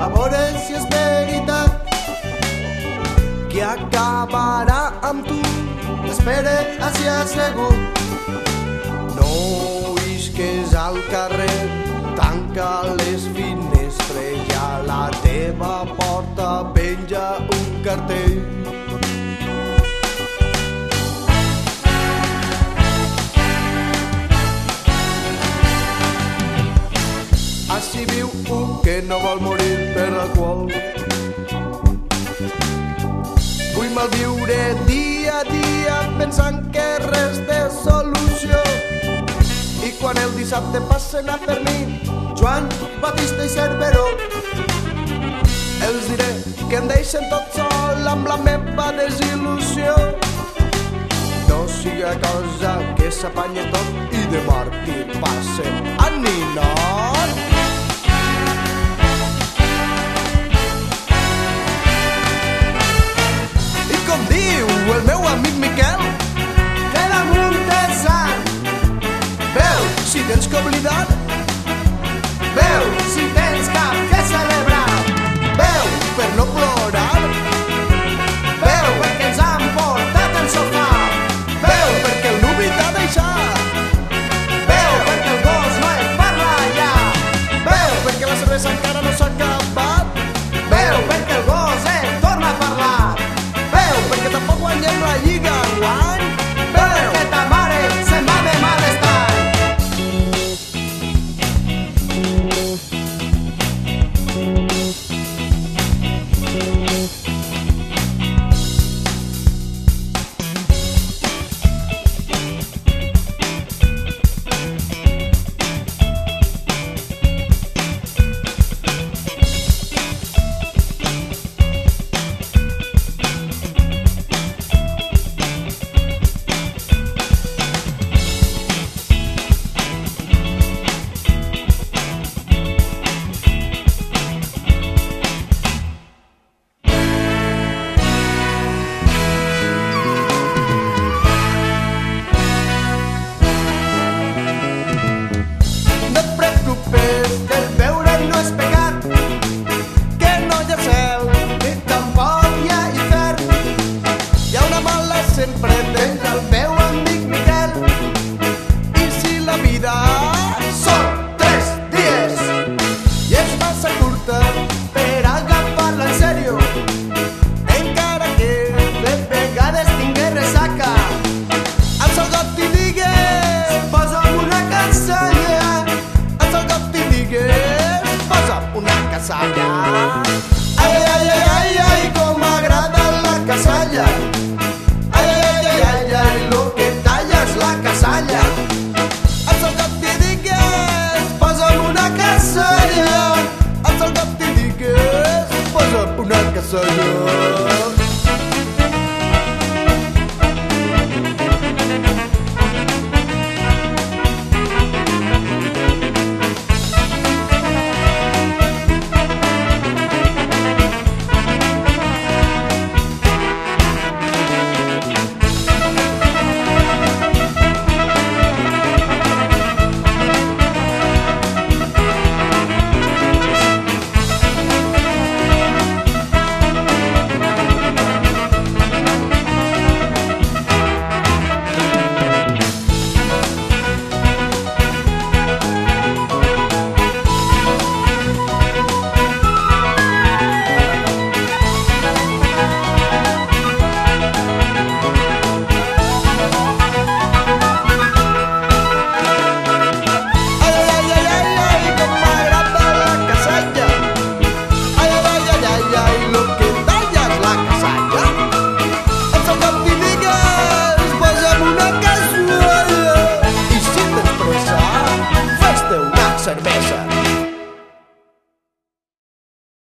a veure si és veritat que acabarà amb tu. Espera ha segut no isques al carrer tanca les finestres i a la teva porta penja un cartell. Assim viu un que no vol morir per alcohol. Vull malviure dia a dia pensant que res té solució. I quan el dissabte passen a Fermí, Joan, Batista i Cerveró, els diré que em deixen tot sol amb la meva desil·lusió. No siga cosa que s'apanye tot i de màrtir passen a ninot. descobridad